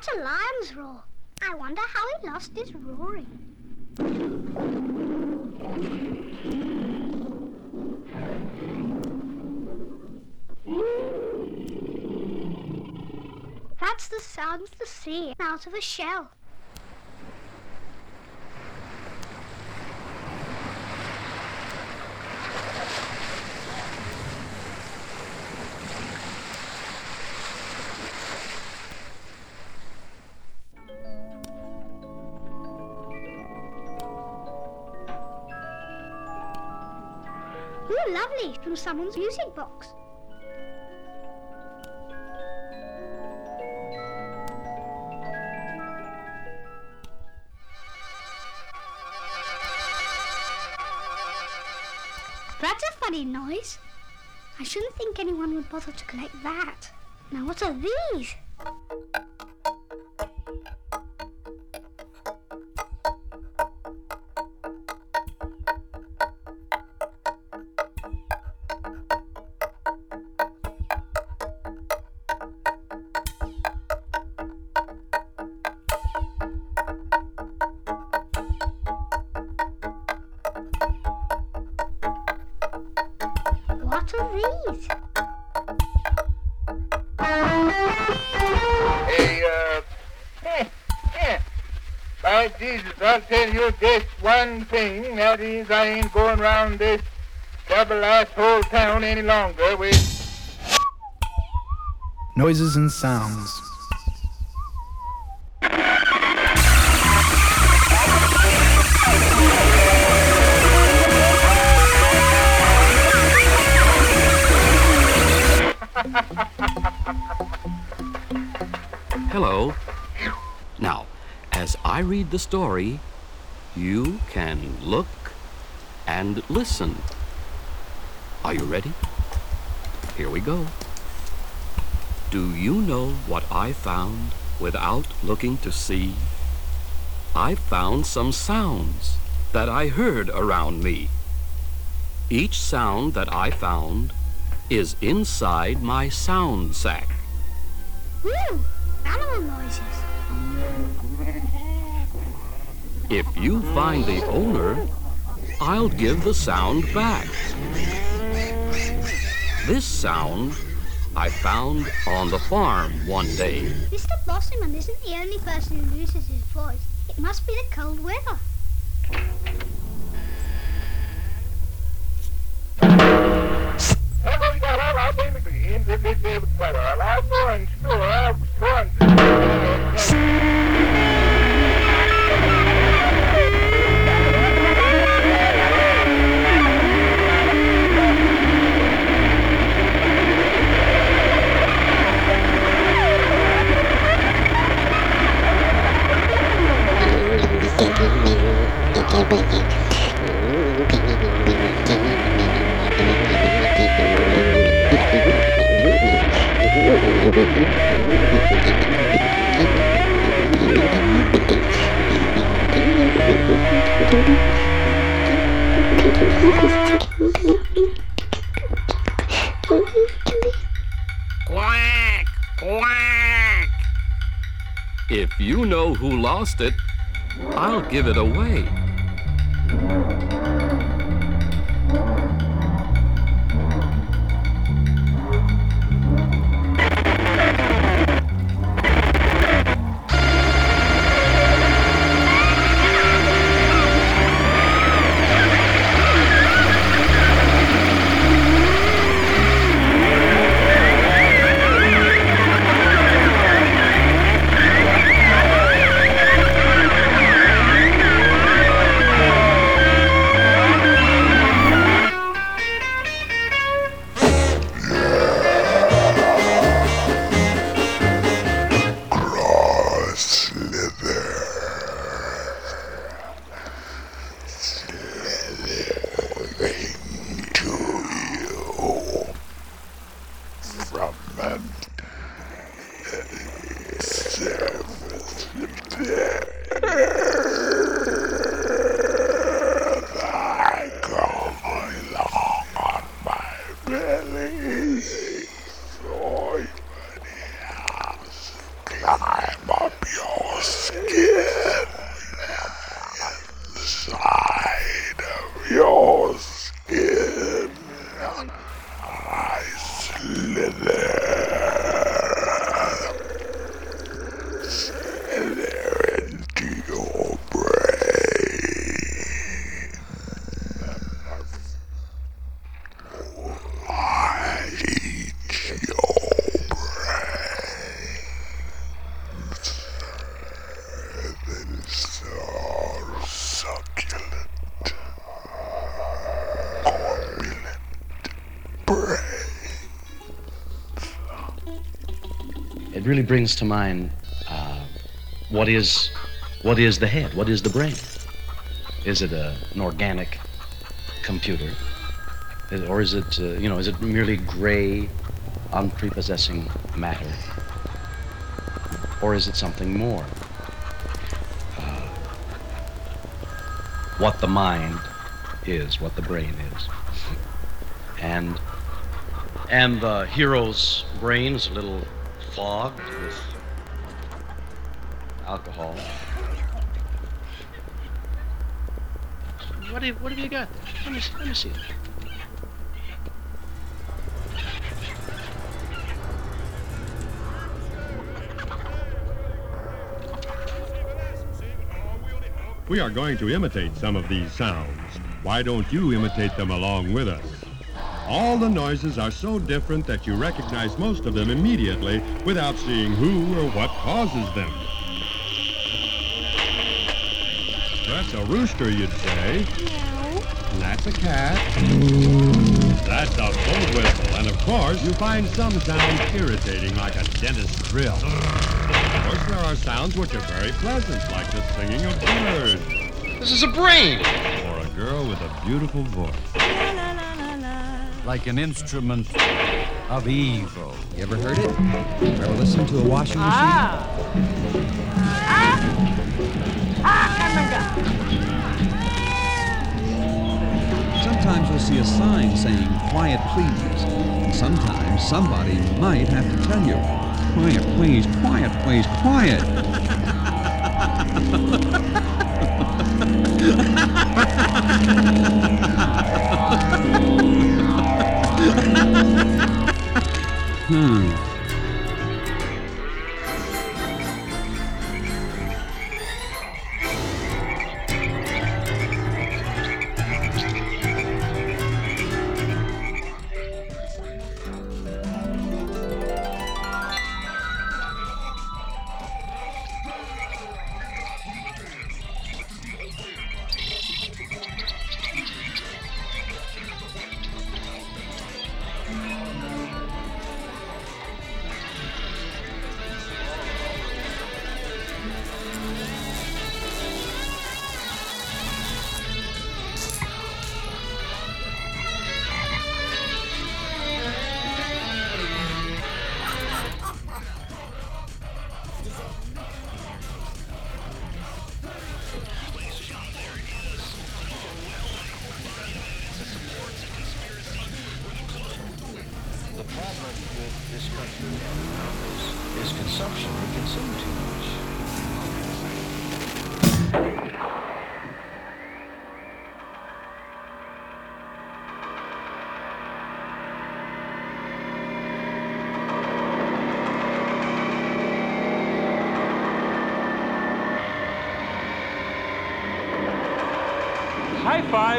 that's a lion's roar. I wonder how he lost his roaring. That's the sound of the sea out of a shell. Lovely, from someone's music box. That's a funny noise. I shouldn't think anyone would bother to collect that. Now, what are these? Jesus, I'll tell you just one thing. That is, I ain't going round this double-ass whole town any longer with... Noises and sounds. Hello. I read the story, you can look and listen. Are you ready? Here we go. Do you know what I found without looking to see? I found some sounds that I heard around me. Each sound that I found is inside my sound sack. Ooh, animal noises. If you find the owner, I'll give the sound back. This sound I found on the farm one day. Mr. Blossomman isn't the only person who loses his voice. It must be the cold weather. Give it away. Really brings to mind uh, what is what is the head, what is the brain. Is it a, an organic computer, or is it uh, you know is it merely gray, unprepossessing matter, or is it something more? Uh, what the mind is, what the brain is, and and the hero's brain is a little fogged with alcohol. What have, what have you got there? Let me, let me see it. We are going to imitate some of these sounds. Why don't you imitate them along with us? All the noises are so different that you recognize most of them immediately without seeing who or what causes them. That's a rooster, you'd say. No. That's a cat. That's a bull whistle. And of course, you find some sounds irritating, like a dentist's drill. Of course, there are sounds which are very pleasant, like the singing of birds. This is a brain! Or a girl with a beautiful voice. Like an instrument of evil. You ever heard it? You Ever listened to a washing ah. machine? Ah. Ah, sometimes you'll see a sign saying, quiet please. And sometimes somebody might have to tell you, quiet please, quiet please, quiet. Hmm.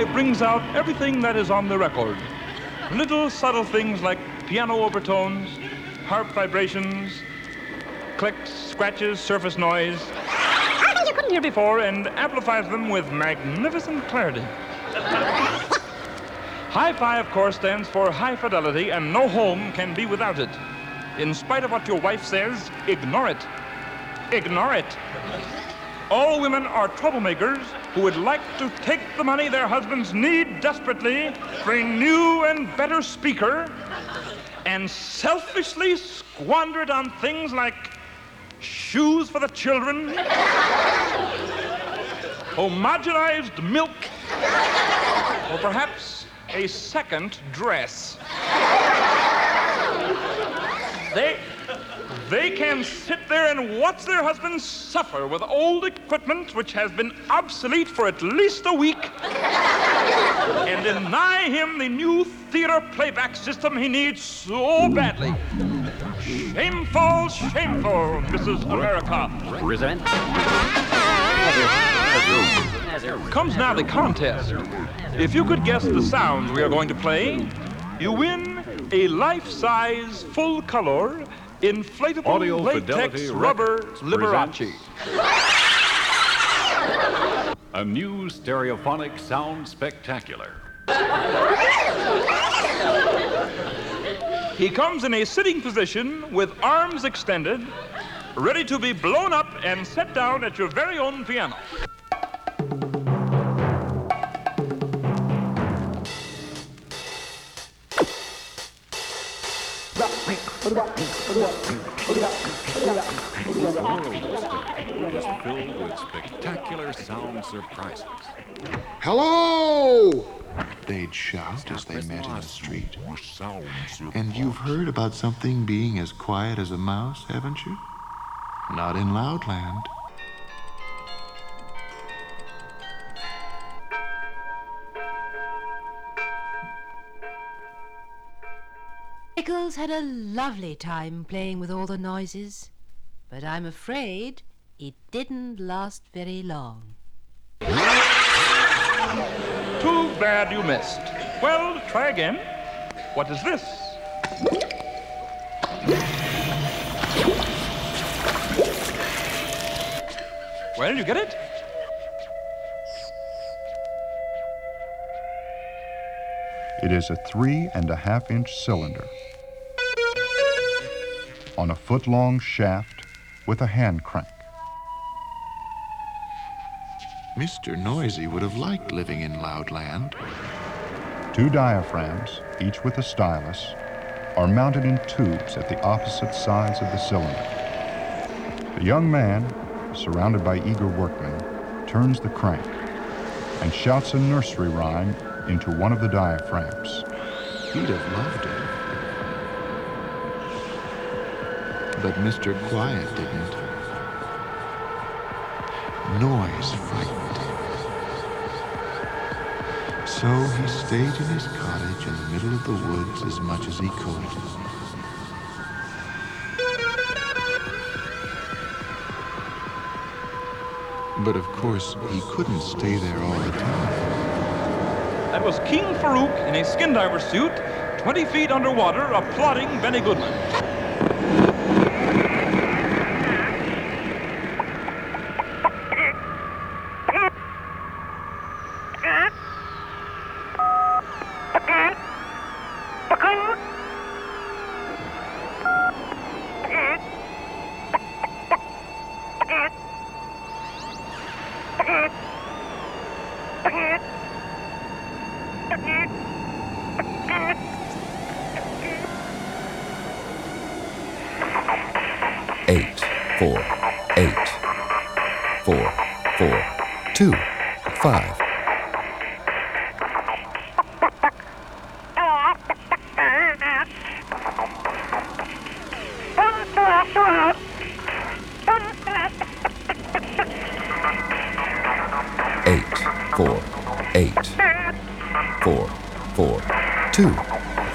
Brings out everything that is on the record. Little subtle things like piano overtones, harp vibrations, clicks, scratches, surface noise. You couldn't hear before and amplifies them with magnificent clarity. Hi-Fi, of course, stands for high fidelity, and no home can be without it. In spite of what your wife says, ignore it. Ignore it. All women are troublemakers who would like to take the money their husbands need desperately for a new and better speaker and selfishly squander it on things like shoes for the children, homogenized milk, or perhaps a second dress. They they can sit there and watch their husbands suffer with old equipment which has been obsolete for at least a week and deny him the new theater playback system he needs so badly. Shameful, shameful, Mrs. America. Present. Comes now the contest. If you could guess the sounds we are going to play, you win a life-size, full-color, inflatable Audio latex rubber Liberace. A new stereophonic sound spectacular. He comes in a sitting position with arms extended, ready to be blown up and set down at your very own piano. The world is filled with spectacular sound surprises. Hello! They'd shout as they met in the street. And you've heard about something being as quiet as a mouse, haven't you? Not in Loudland. Pickles had a lovely time playing with all the noises, but I'm afraid it didn't last very long. Too bad you missed. Well, try again. What is this? Well, you get it? It is a three and a half inch cylinder on a foot long shaft with a hand crank. Mr. Noisy would have liked living in Loudland. Two diaphragms, each with a stylus, are mounted in tubes at the opposite sides of the cylinder. The young man, surrounded by eager workmen, turns the crank and shouts a nursery rhyme into one of the diaphragms. He'd have loved it. But Mr. Quiet didn't. Noise frightened him. So he stayed in his cottage in the middle of the woods as much as he could. But of course, he couldn't stay there all the time. That was King Farouk in a skin diver suit, 20 feet underwater, applauding Benny Goodman.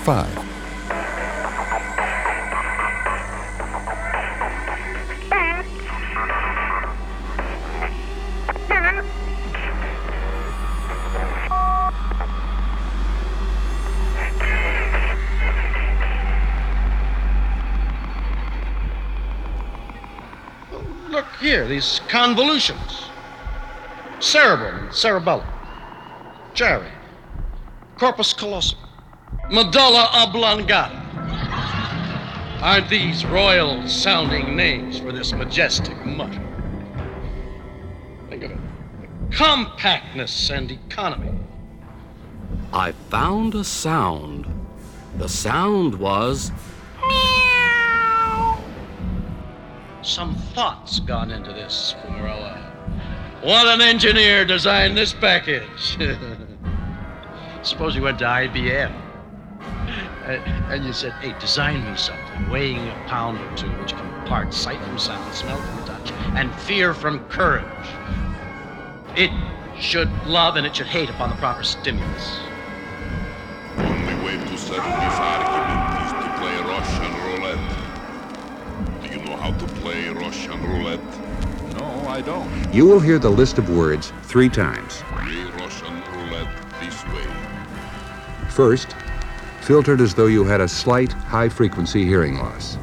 5. Look here, these convolutions. Cerebrum, cerebellum. jerry, Corpus callosum. Medulla oblongata. Aren't these royal sounding names for this majestic mutt? Think of it. Compactness and economy. I found a sound. The sound was Meow. Some thought's gone into this, Fumarella. What an engineer designed this package. Suppose you went to IBM and, and you said, hey, design me something weighing a pound or two, which can part sight from sound, smell from touch, and fear from courage. It should love and it should hate upon the proper stimulus. Only way to settle this argument is to play Russian roulette. Do you know how to play Russian roulette? No, I don't. You will hear the list of words three times. Play Russian roulette this way. First, filtered as though you had a slight high frequency hearing loss.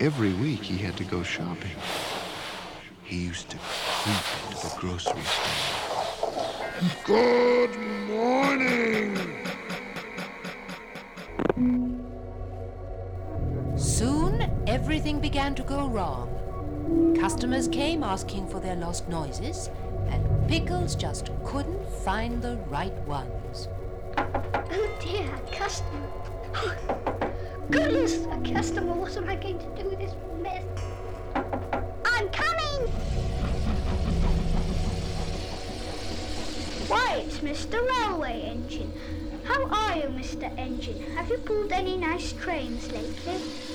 Every week he had to go shopping. He used to creep into the grocery store. Good morning. Soon, everything began to go wrong. Customers came asking for their lost noises, and Pickles just couldn't find the right ones. Oh dear, customer. Oh, Goodness, a customer. What am I going to do with this mess? I'm coming! Why, it's Mr. Railway Engine. How are you, Mr. Engine? Have you pulled any nice trains lately?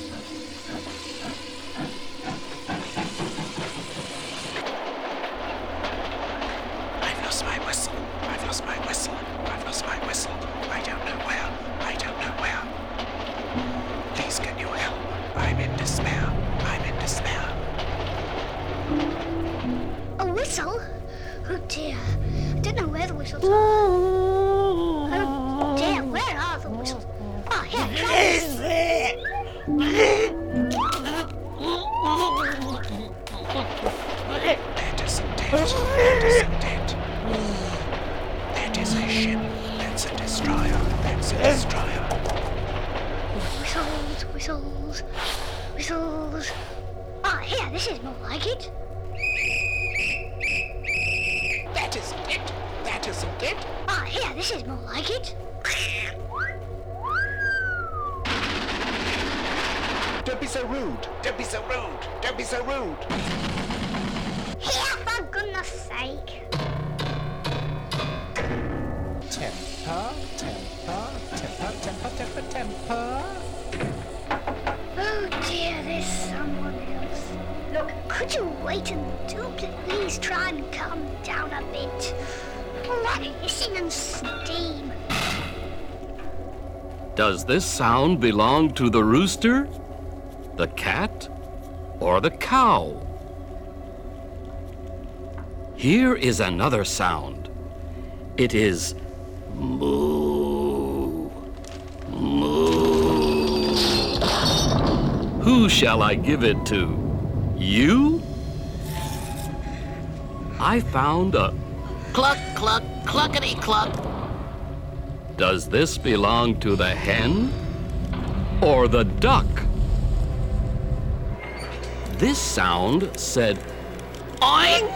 Don't be so rude. Here, for goodness sake. Temper, temper, temper, temper, temper, temper. Oh dear, there's someone else. Look, could you wait until please try and calm down a bit? All that hissing and steam. Does this sound belong to the rooster, the cat, or the cow? Here is another sound. It is moo. Moo. Who shall I give it to? You? I found a. Cluck, cluck, cluckety cluck. Does this belong to the hen or the duck? This sound said oink,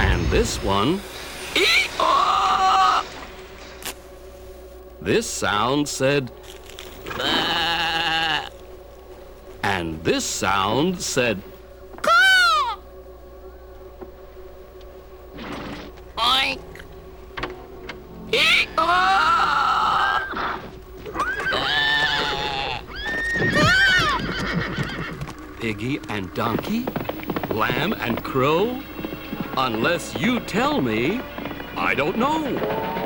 and this one ee-aw. This sound said "Bah." and this sound said Caw! Oink. ee-aw. And donkey, lamb and crow? Unless you tell me, I don't know.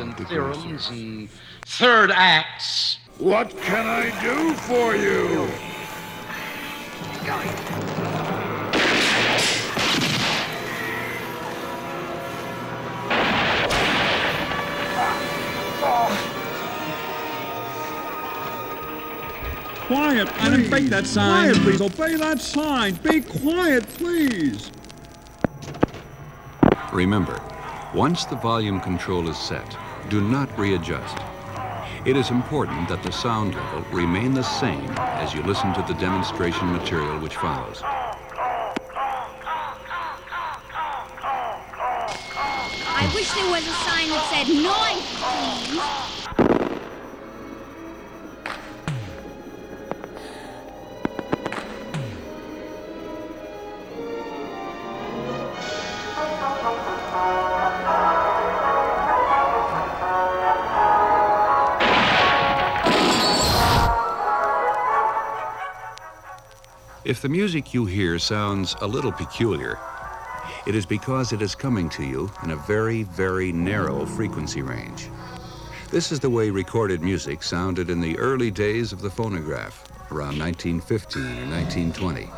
Urns and theorems and third acts. What can I do for you? Quiet! I didn't break that sign. Quiet, please. Obey that sign. Be quiet, please. Remember, once the volume control is set, do not readjust. It is important that the sound level remain the same as you listen to the demonstration material which follows. I wish there was a sign that said noise, please. If the music you hear sounds a little peculiar, it is because it is coming to you in a very, very narrow frequency range. This is the way recorded music sounded in the early days of the phonograph, around 1915 or 1920.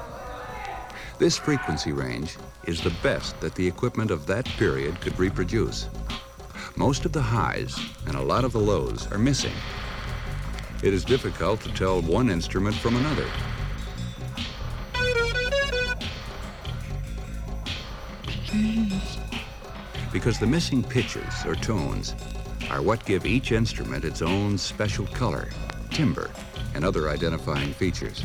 This frequency range is the best that the equipment of that period could reproduce. Most of the highs and a lot of the lows are missing. It is difficult to tell one instrument from another. Because the missing pitches or tones are what give each instrument its own special color, timbre, and other identifying features.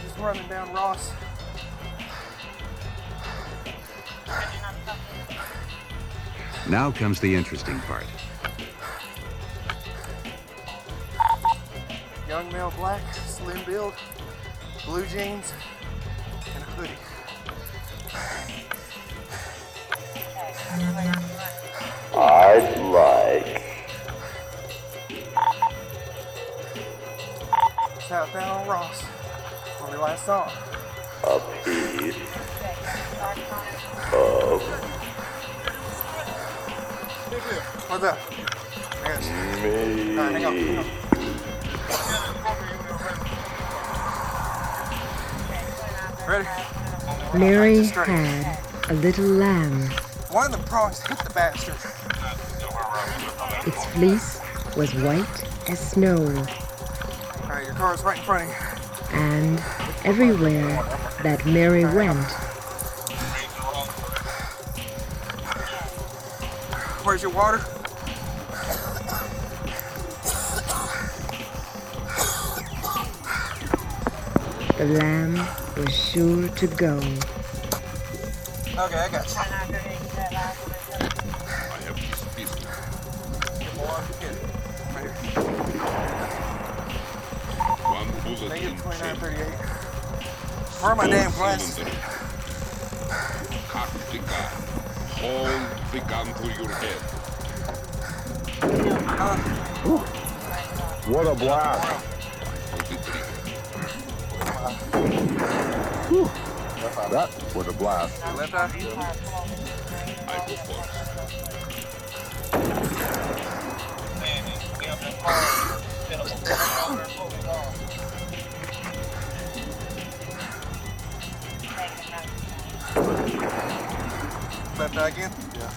just running down Ross. Now comes the interesting part. Young male black, slim build, blue jeans, and a hoodie. I'd like. Southbound Ross song. A bit of What's up? I got you. me. All right, hang on, hang on. Ready? Mary had a little lamb. One of the prongs hit the bastard. Its fleece was white as snow, All right, your car's right in front of you. and everywhere that Mary went, Where's your water? the lamb was sure to go. Okay, I got you. I have this pistol. Get more off your kid. Right here. One bullet Negative in 2938. Where are my damn glasses? Cock the gun. Hold the gun to your head. What a blast. Hold. That was a blast. I go first. Left eye again? Yeah.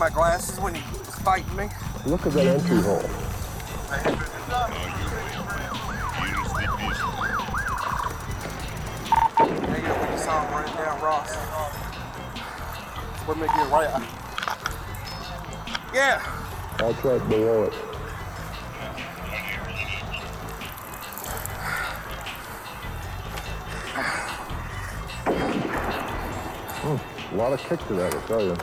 My glasses when you was fighting me. Look at that entry hole. Negative when you saw him running down Ross. What make you right eye? Yeah. That's right below it. Lot of kick to that, I tell you.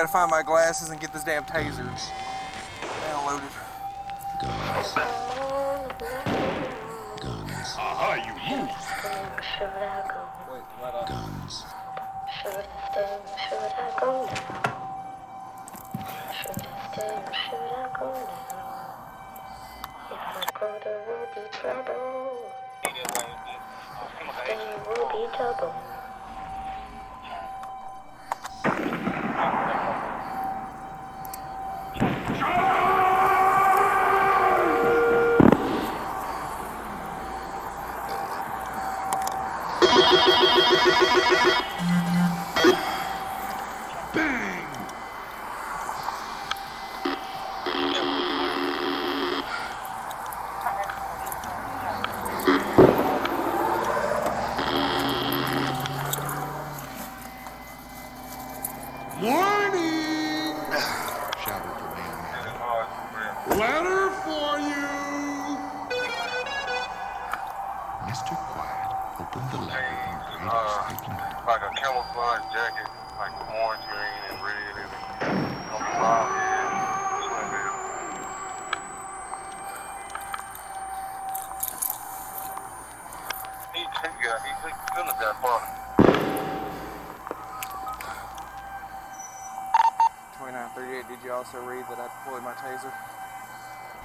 Gotta find my glasses and get this damn tasers downloaded. Guns. Guns. Aha, you lose. Guns. Warning!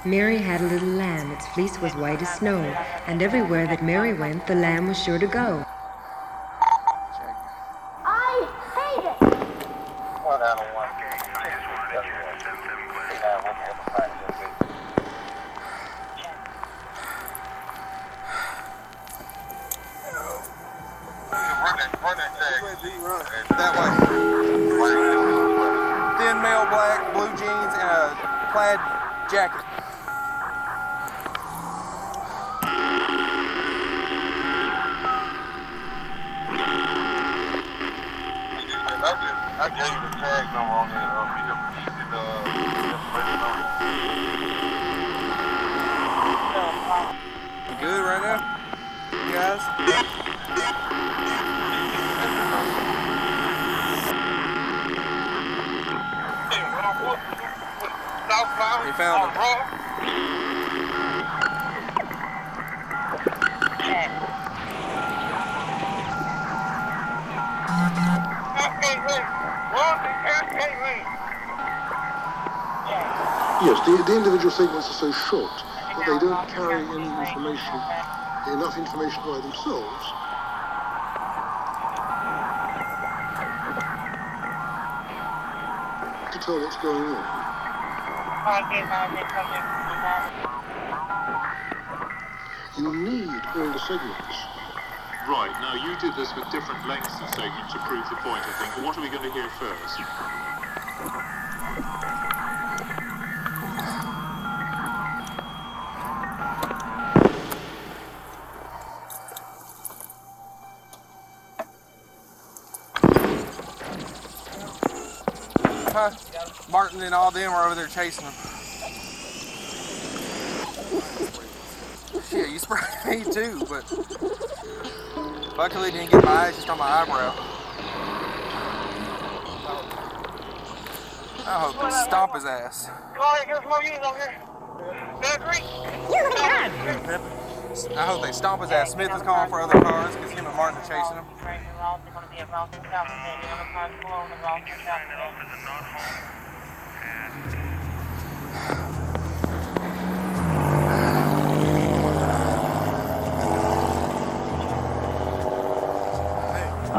Mary had a little lamb. Its fleece was white as snow, and everywhere that Mary went, the lamb was sure to go. I hate it. One out of one. He had one more behind him. Run that That way. Thin male black, blue jeans, and a plaid jacket. I gave you the tag number on there. Uh, meet up, meet, uh, information on it. You good right now? You guys? You found him. Yes, the, the individual segments are so short that they don't carry any information, enough information by themselves. To tell what's going on. You need all the segments. Right, now you did this with different lengths of segment to prove the point, I think. What are we going to hear first? Huh? Martin and all them are over there chasing him. Shit, you sprayed me too, but luckily didn't get my eyes just on my eyebrow. I hope they stomp his ass. Alright, here's more units over here. I hope they stomp his ass. Smith is calling for other cars because him and Martin are chasing him.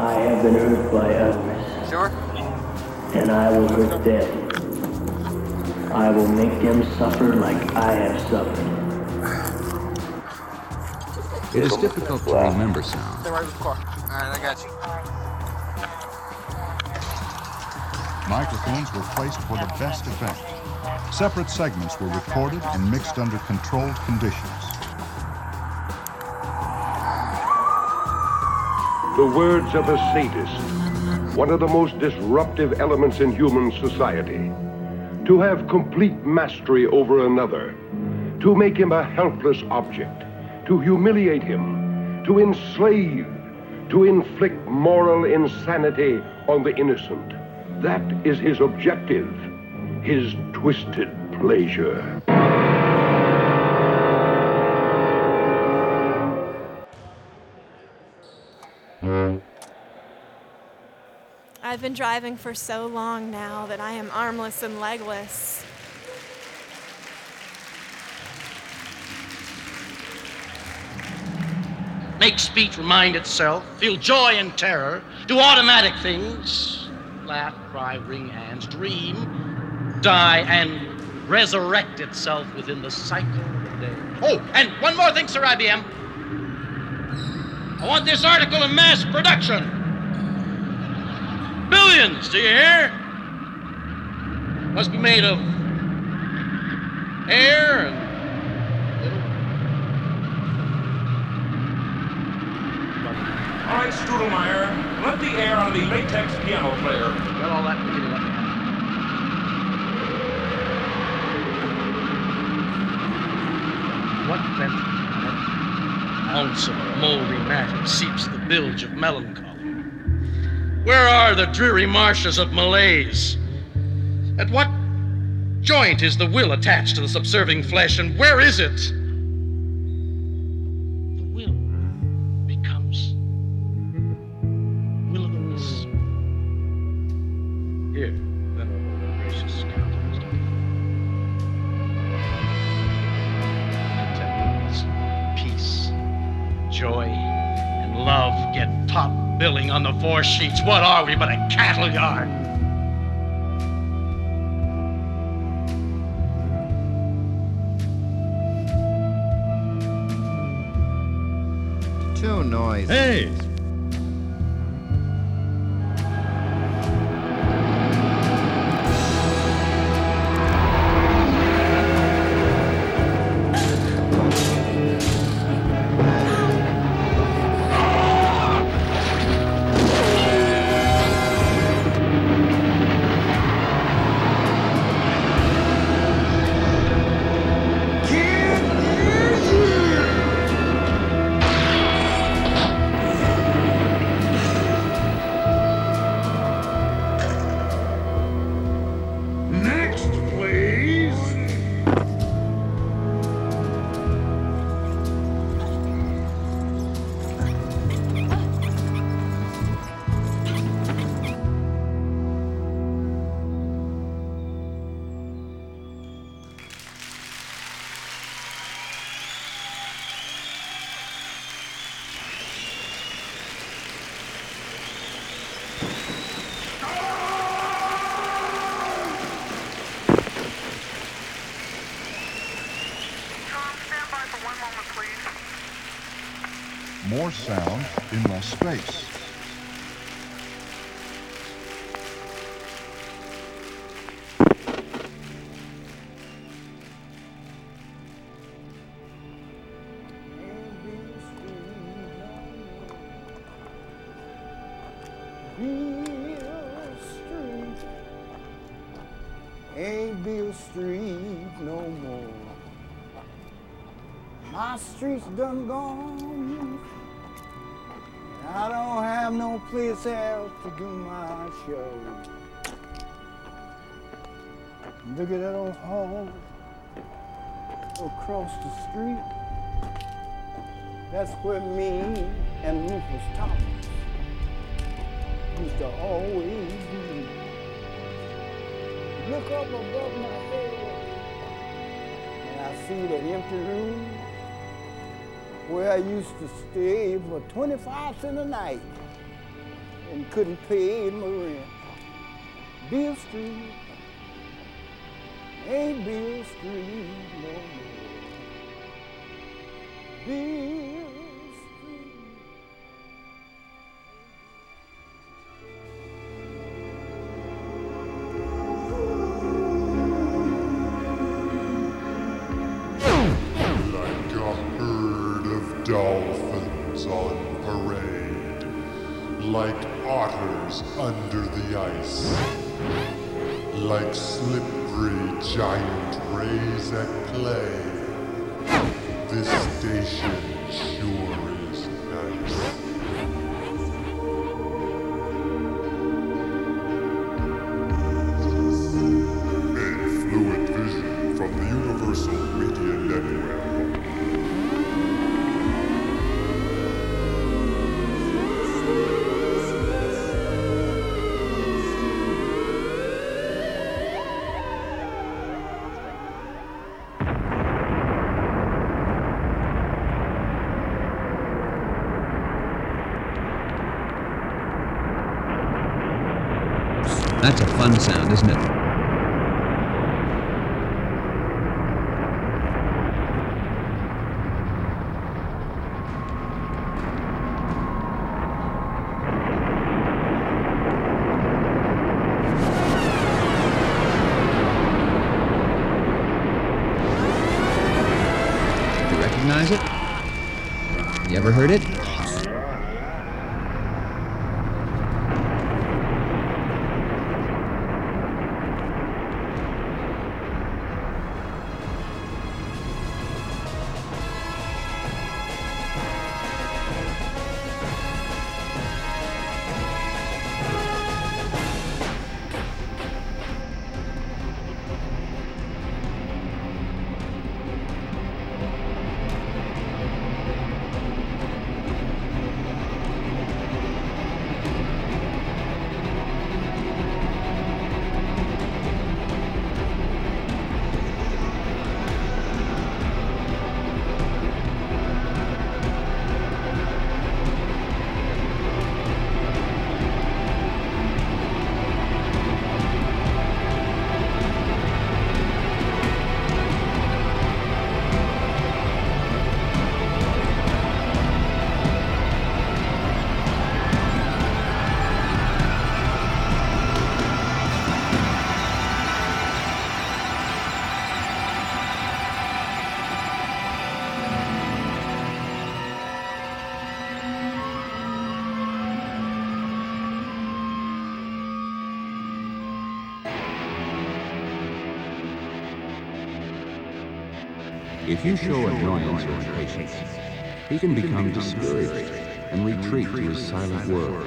I have been hurt by others. Sure. And I will hurt them. I will make them suffer like I have suffered. It is difficult to remember sound. Stay right with the car. Alright, I got you. Microphones were placed for the best effect. Separate segments were recorded and mixed under controlled conditions. The words of a sadist, one of the most disruptive elements in human society. To have complete mastery over another, to make him a helpless object, to humiliate him, to enslave, to inflict moral insanity on the innocent. That is his objective, his twisted pleasure. I've been driving for so long now that I am armless and legless. Make speech remind itself, feel joy and terror, do automatic things, laugh, cry, wring hands, dream, die, and resurrect itself within the cycle of the day. Oh, and one more thing, Sir IBM. I want this article in mass production. Billions, do you hear? Must be made of air and All right, Strudelmeyer, let the air on the latex piano player. Got all that? Me that. What then? Ounce of moldy matter seeps the bilge of melancholy. Where are the dreary marshes of malaise? At what joint is the will attached to the subserving flesh, and where is it? Sheets. What are we but a cattle yard? Too noisy. Hey! More sound in less space. Look at that old hall across the street. That's where me and Rufus Thomas used to always be. Look up above my head and I see the empty room where I used to stay for 25 cents a night and couldn't pay my rent. Beale Street ain't Beale Street no more. Beale sound, isn't it? If you show annoyance or impatience, he can become discouraged and retreat to his silent world.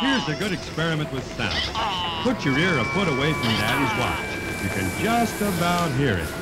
Here's a good experiment with sound. Put your ear a foot away from Daddy's watch. You can just about hear it.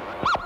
Bye.